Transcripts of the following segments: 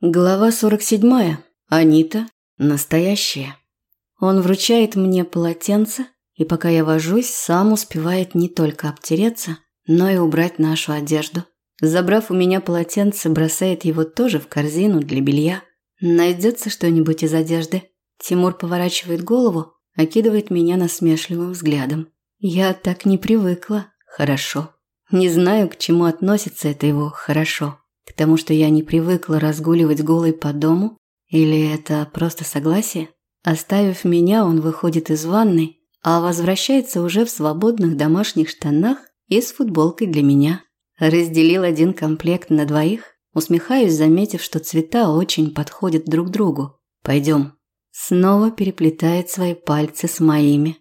Глава 47. Анита. Настоящая. Он вручает мне полотенце, и пока я вожусь, сам успевает не только обтереться, но и убрать нашу одежду. Забрав у меня полотенце, бросает его тоже в корзину для белья. Найдется что-нибудь из одежды. Тимур поворачивает голову, окидывает меня насмешливым взглядом. Я так не привыкла. Хорошо. Не знаю, к чему относится это его «хорошо». К тому, что я не привыкла разгуливать голой по дому? Или это просто согласие? Оставив меня, он выходит из ванной, а возвращается уже в свободных домашних штанах и с футболкой для меня. Разделил один комплект на двоих. Усмехаюсь, заметив, что цвета очень подходят друг другу. Пойдем. Снова переплетает свои пальцы с моими.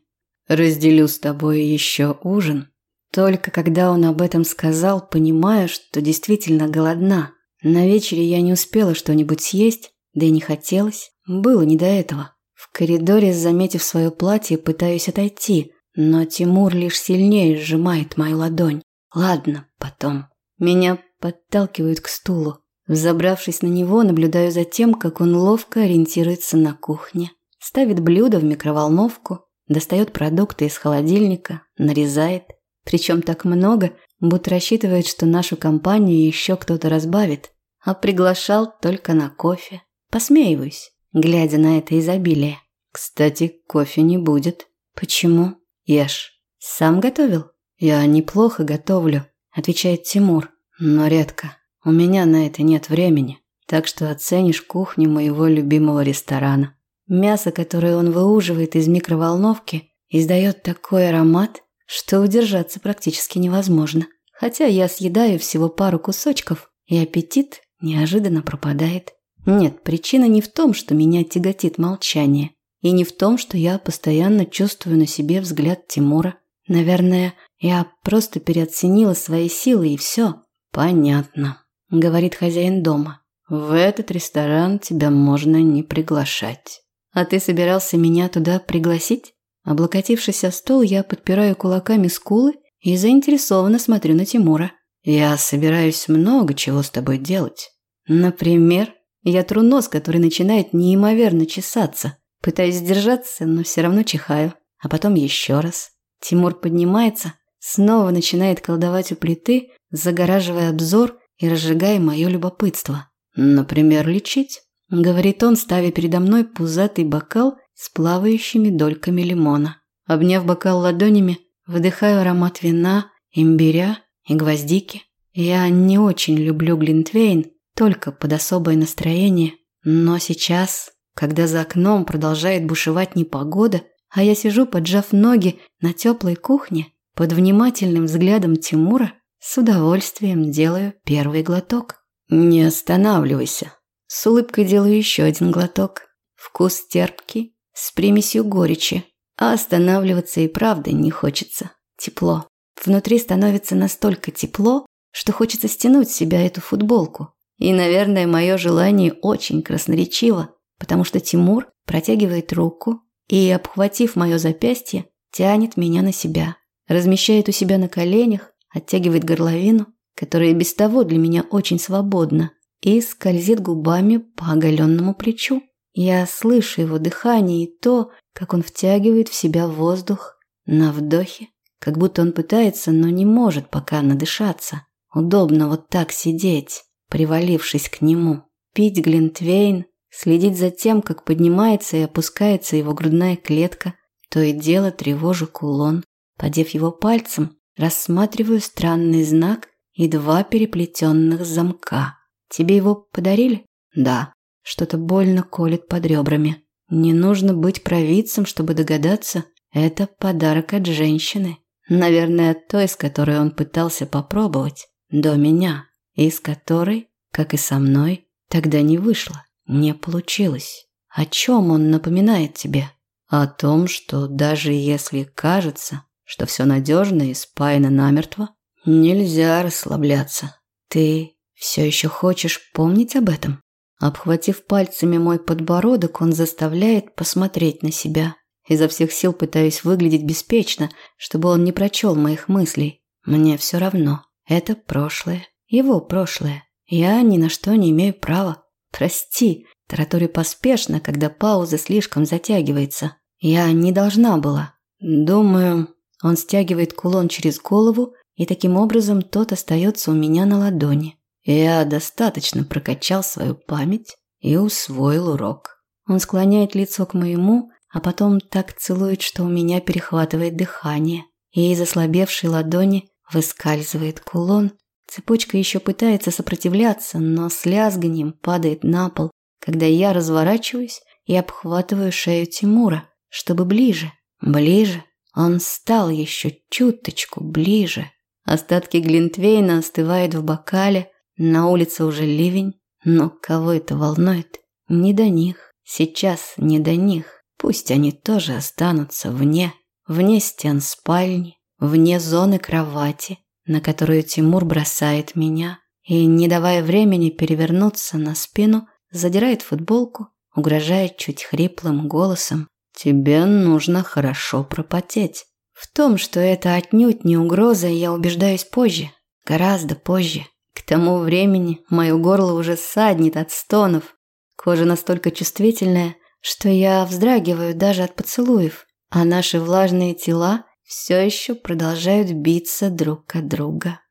Разделю с тобой еще ужин. Только когда он об этом сказал, понимаю, что действительно голодна. На вечере я не успела что-нибудь съесть, да и не хотелось. Было не до этого. В коридоре, заметив свое платье, пытаюсь отойти, но Тимур лишь сильнее сжимает мою ладонь. Ладно, потом. Меня подталкивают к стулу. Взобравшись на него, наблюдаю за тем, как он ловко ориентируется на кухне. Ставит блюдо в микроволновку, достает продукты из холодильника, нарезает. Причем так много, будто рассчитывает, что нашу компанию еще кто-то разбавит, а приглашал только на кофе. Посмеиваюсь, глядя на это изобилие. Кстати, кофе не будет. Почему? Ешь. Сам готовил? Я неплохо готовлю, отвечает Тимур, но редко. У меня на это нет времени, так что оценишь кухню моего любимого ресторана. Мясо, которое он выуживает из микроволновки, издает такой аромат, что удержаться практически невозможно. Хотя я съедаю всего пару кусочков, и аппетит неожиданно пропадает. Нет, причина не в том, что меня тяготит молчание, и не в том, что я постоянно чувствую на себе взгляд Тимура. Наверное, я просто переоценила свои силы и все. Понятно, говорит хозяин дома. В этот ресторан тебя можно не приглашать. А ты собирался меня туда пригласить? Облокотившись о стол, я подпираю кулаками скулы и заинтересованно смотрю на Тимура. «Я собираюсь много чего с тобой делать. Например, я тру нос, который начинает неимоверно чесаться. Пытаюсь сдержаться, но все равно чихаю. А потом еще раз. Тимур поднимается, снова начинает колдовать у плиты, загораживая обзор и разжигая мое любопытство. «Например, лечить?» – говорит он, ставя передо мной пузатый бокал – с плавающими дольками лимона. Обняв бокал ладонями, выдыхаю аромат вина, имбиря и гвоздики. Я не очень люблю глинтвейн, только под особое настроение. Но сейчас, когда за окном продолжает бушевать непогода, а я сижу, поджав ноги на теплой кухне, под внимательным взглядом Тимура, с удовольствием делаю первый глоток. Не останавливайся. С улыбкой делаю еще один глоток. Вкус терпкий, с примесью горечи, а останавливаться и правда не хочется. Тепло. Внутри становится настолько тепло, что хочется стянуть с себя эту футболку. И, наверное, мое желание очень красноречиво, потому что Тимур протягивает руку и, обхватив мое запястье, тянет меня на себя, размещает у себя на коленях, оттягивает горловину, которая без того для меня очень свободна, и скользит губами по оголенному плечу. Я слышу его дыхание и то, как он втягивает в себя воздух на вдохе, как будто он пытается, но не может пока надышаться. Удобно вот так сидеть, привалившись к нему, пить глинтвейн, следить за тем, как поднимается и опускается его грудная клетка, то и дело тревожу кулон. Подев его пальцем, рассматриваю странный знак и два переплетенных замка. Тебе его подарили? Да. Что-то больно колет под ребрами. Не нужно быть провидцем, чтобы догадаться, это подарок от женщины. Наверное, от той, с которой он пытался попробовать, до меня, и с которой, как и со мной, тогда не вышло, не получилось. О чем он напоминает тебе? О том, что даже если кажется, что все надежно и спаяно намертво, нельзя расслабляться. Ты все еще хочешь помнить об этом? Обхватив пальцами мой подбородок, он заставляет посмотреть на себя. Изо всех сил пытаюсь выглядеть беспечно, чтобы он не прочел моих мыслей. Мне все равно. Это прошлое. Его прошлое. Я ни на что не имею права. Прости, тараторю поспешно, когда пауза слишком затягивается. Я не должна была. Думаю, он стягивает кулон через голову, и таким образом тот остается у меня на ладони. Я достаточно прокачал свою память и усвоил урок. Он склоняет лицо к моему, а потом так целует, что у меня перехватывает дыхание, и из ослабевшей ладони выскальзывает кулон. Цепочка еще пытается сопротивляться, но с лязганием падает на пол, когда я разворачиваюсь и обхватываю шею Тимура, чтобы ближе, ближе. Он стал еще чуточку ближе. Остатки Глинтвейна остывают в бокале, на улице уже ливень, но кого это волнует? Не до них, сейчас не до них. Пусть они тоже останутся вне, вне стен спальни, вне зоны кровати, на которую Тимур бросает меня и, не давая времени перевернуться на спину, задирает футболку, угрожает чуть хриплым голосом. «Тебе нужно хорошо пропотеть». В том, что это отнюдь не угроза, я убеждаюсь позже, гораздо позже. К тому времени мое горло уже саднет от стонов. Кожа настолько чувствительная, что я вздрагиваю даже от поцелуев, а наши влажные тела все еще продолжают биться друг от друга.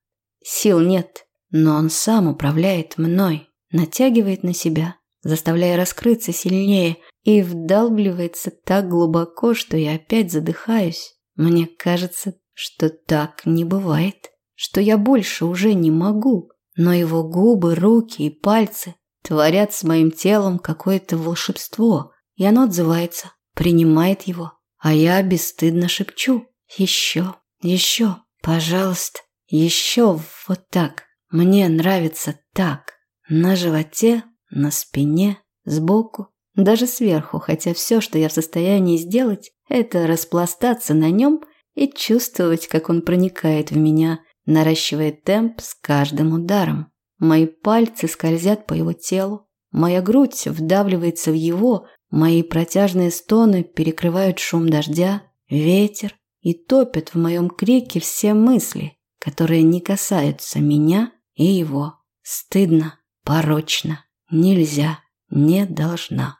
Сил нет, но он сам управляет мной, натягивает на себя, заставляя раскрыться сильнее и вдалбливается так глубоко, что я опять задыхаюсь. Мне кажется, что так не бывает, что я больше уже не могу, но его губы, руки и пальцы творят с моим телом какое-то волшебство – и оно отзывается, принимает его. А я бесстыдно шепчу. Еще, еще, пожалуйста, еще вот так. Мне нравится так. На животе, на спине, сбоку, даже сверху, хотя все, что я в состоянии сделать, это распластаться на нем и чувствовать, как он проникает в меня, наращивая темп с каждым ударом. Мои пальцы скользят по его телу, моя грудь вдавливается в его, Мои протяжные стоны перекрывают шум дождя, ветер и топят в моем крике все мысли, которые не касаются меня и его. Стыдно, порочно, нельзя, не должна.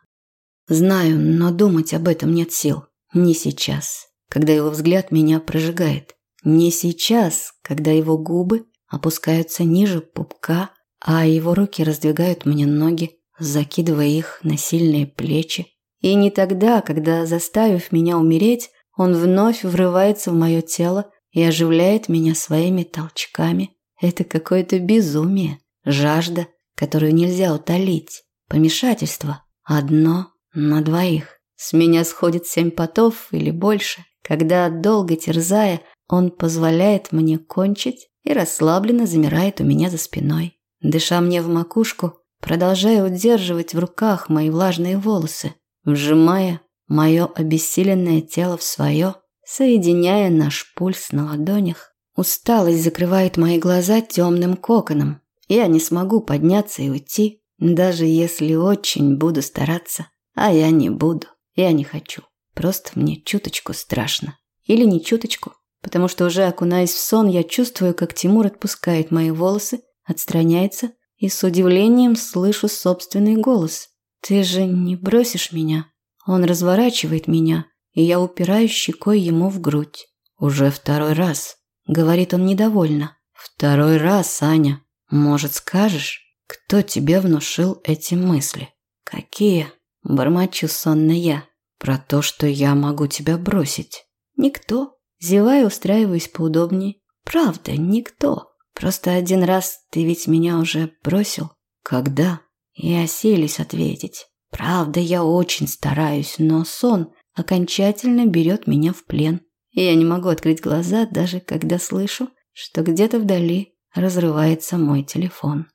Знаю, но думать об этом нет сил. Не сейчас, когда его взгляд меня прожигает. Не сейчас, когда его губы опускаются ниже пупка, а его руки раздвигают мне ноги, закидывая их на сильные плечи. И не тогда, когда, заставив меня умереть, он вновь врывается в мое тело и оживляет меня своими толчками. Это какое-то безумие, жажда, которую нельзя утолить, помешательство. Одно на двоих. С меня сходит семь потов или больше, когда, долго терзая, он позволяет мне кончить и расслабленно замирает у меня за спиной. Дыша мне в макушку, продолжая удерживать в руках мои влажные волосы, вжимая мое обессиленное тело в свое, соединяя наш пульс на ладонях. Усталость закрывает мои глаза темным коконом. Я не смогу подняться и уйти, даже если очень буду стараться. А я не буду, я не хочу. Просто мне чуточку страшно. Или не чуточку, потому что уже окунаясь в сон, я чувствую, как Тимур отпускает мои волосы, отстраняется и с удивлением слышу собственный голос. «Ты же не бросишь меня?» Он разворачивает меня, и я упираюсь щекой ему в грудь. «Уже второй раз», — говорит он недовольно. «Второй раз, Аня. Может, скажешь, кто тебе внушил эти мысли?» «Какие?» – бормочу сонно я. «Про то, что я могу тебя бросить». «Никто». Зевая, устраиваюсь поудобнее. «Правда, никто». Просто один раз ты ведь меня уже бросил. Когда? Я селись ответить. Правда, я очень стараюсь, но сон окончательно берет меня в плен. И я не могу открыть глаза, даже когда слышу, что где-то вдали разрывается мой телефон.